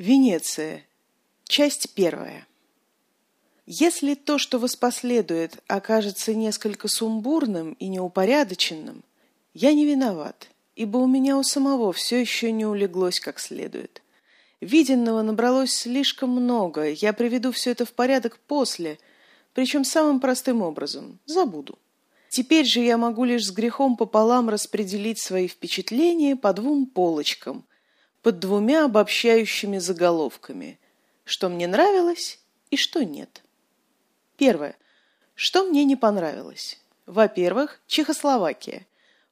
Венеция. Часть первая. Если то, что воспоследует, окажется несколько сумбурным и неупорядоченным, я не виноват, ибо у меня у самого все еще не улеглось как следует. Виденного набралось слишком много, я приведу все это в порядок после, причем самым простым образом – забуду. Теперь же я могу лишь с грехом пополам распределить свои впечатления по двум полочкам, под двумя обобщающими заголовками «Что мне нравилось» и «Что нет». Первое. Что мне не понравилось? Во-первых, Чехословакия,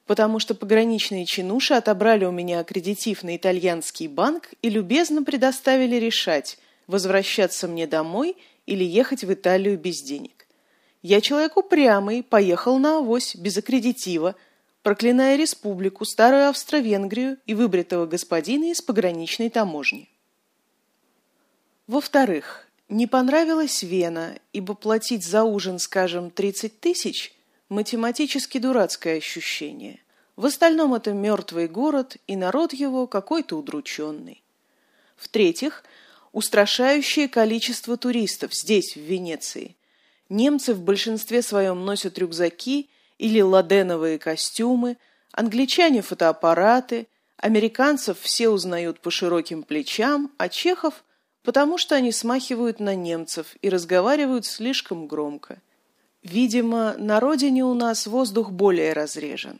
потому что пограничные чинуши отобрали у меня аккредитив на итальянский банк и любезно предоставили решать, возвращаться мне домой или ехать в Италию без денег. Я человек упрямый, поехал на авось, без аккредитива, проклиная республику, старую Австро-Венгрию и выбритого господина из пограничной таможни. Во-вторых, не понравилась Вена, ибо платить за ужин, скажем, 30 тысяч – математически дурацкое ощущение. В остальном это мертвый город, и народ его какой-то удрученный. В-третьих, устрашающее количество туристов здесь, в Венеции. Немцы в большинстве своем носят рюкзаки – или ладеновые костюмы, англичане фотоаппараты, американцев все узнают по широким плечам, а чехов – потому что они смахивают на немцев и разговаривают слишком громко. Видимо, на родине у нас воздух более разрежен.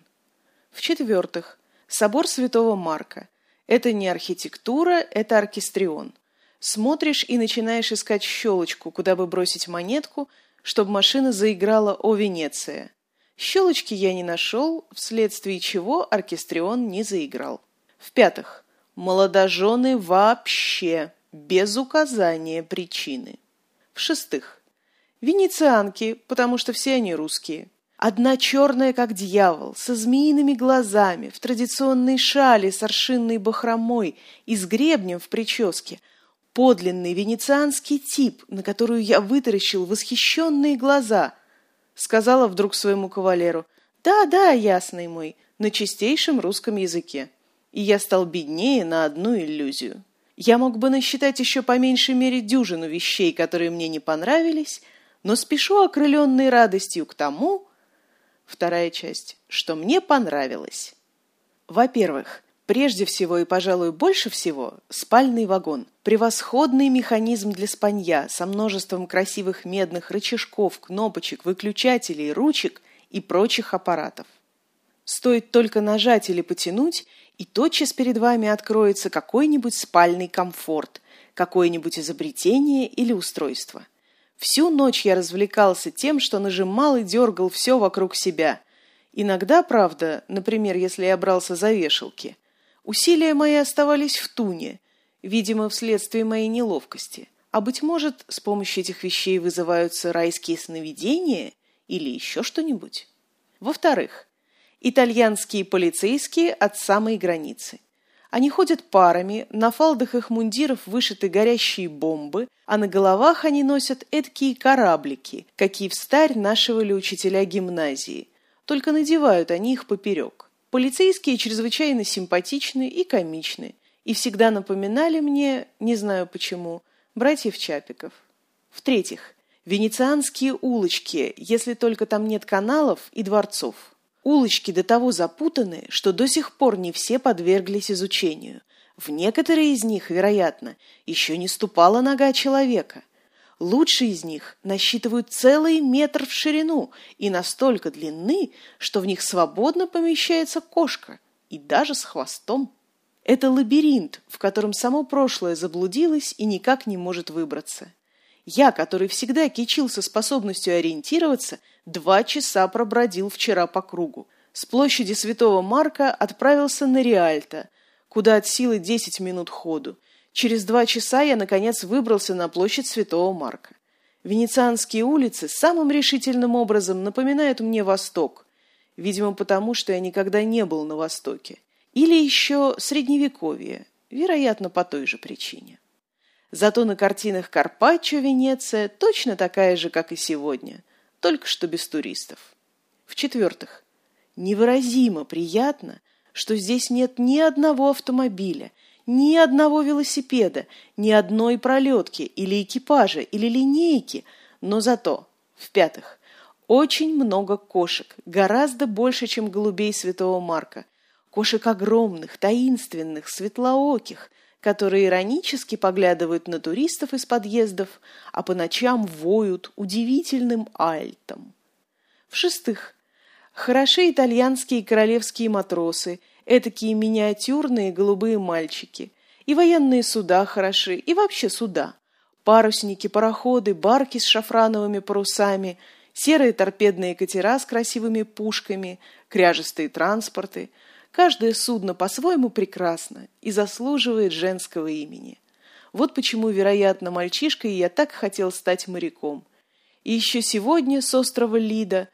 В-четвертых, собор Святого Марка. Это не архитектура, это оркестрион. Смотришь и начинаешь искать щелочку, куда бы бросить монетку, чтобы машина заиграла «О Венеция». Щелочки я не нашел, вследствие чего оркестрион не заиграл. В-пятых, молодожены вообще, без указания причины. В-шестых, венецианки, потому что все они русские. Одна черная, как дьявол, со змеиными глазами, в традиционной шале с аршинной бахромой и с гребнем в прическе. Подлинный венецианский тип, на которую я вытаращил восхищенные глаза – сказала вдруг своему кавалеру. «Да, да, ясный мой, на чистейшем русском языке». И я стал беднее на одну иллюзию. Я мог бы насчитать еще по меньшей мере дюжину вещей, которые мне не понравились, но спешу окрыленной радостью к тому, вторая часть, что мне понравилось. Во-первых, Прежде всего и, пожалуй, больше всего – спальный вагон. Превосходный механизм для спанья со множеством красивых медных рычажков, кнопочек, выключателей, ручек и прочих аппаратов. Стоит только нажать или потянуть, и тотчас перед вами откроется какой-нибудь спальный комфорт, какое-нибудь изобретение или устройство. Всю ночь я развлекался тем, что нажимал и дергал все вокруг себя. Иногда, правда, например, если я брался за вешалки – Усилия мои оставались в туне, видимо, вследствие моей неловкости. А, быть может, с помощью этих вещей вызываются райские сновидения или еще что-нибудь. Во-вторых, итальянские полицейские от самой границы. Они ходят парами, на фалдах их мундиров вышиты горящие бомбы, а на головах они носят эдкие кораблики, какие в старь нашивали учителя гимназии, только надевают они их поперек. Полицейские чрезвычайно симпатичны и комичны, и всегда напоминали мне, не знаю почему, братьев Чапиков. В-третьих, венецианские улочки, если только там нет каналов и дворцов. Улочки до того запутаны, что до сих пор не все подверглись изучению. В некоторые из них, вероятно, еще не ступала нога человека. Лучшие из них насчитывают целый метр в ширину и настолько длинны, что в них свободно помещается кошка, и даже с хвостом. Это лабиринт, в котором само прошлое заблудилось и никак не может выбраться. Я, который всегда кичился способностью ориентироваться, два часа пробродил вчера по кругу. С площади Святого Марка отправился на Риальто, куда от силы десять минут ходу, Через два часа я, наконец, выбрался на площадь Святого Марка. Венецианские улицы самым решительным образом напоминают мне Восток, видимо, потому что я никогда не был на Востоке. Или еще Средневековье, вероятно, по той же причине. Зато на картинах Карпаччо Венеция точно такая же, как и сегодня, только что без туристов. В-четвертых, невыразимо приятно, что здесь нет ни одного автомобиля – ни одного велосипеда, ни одной пролетки или экипажа или линейки, но зато, в-пятых, очень много кошек, гораздо больше, чем голубей святого Марка. Кошек огромных, таинственных, светлооких, которые иронически поглядывают на туристов из подъездов, а по ночам воют удивительным альтом. В-шестых, хороши итальянские королевские матросы, этакие миниатюрные голубые мальчики. И военные суда хороши, и вообще суда. Парусники, пароходы, барки с шафрановыми парусами, серые торпедные катера с красивыми пушками, кряжестые транспорты – Каждое судно по-своему прекрасно и заслуживает женского имени. Вот почему, вероятно, мальчишкой я так хотел стать моряком. И еще сегодня с острова Лида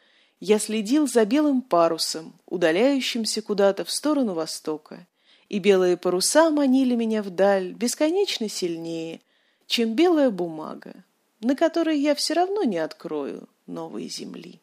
я следил за белым парусом, удаляющимся куда-то в сторону востока. И белые паруса манили меня вдаль бесконечно сильнее, чем белая бумага, на которой я все равно не открою новой земли.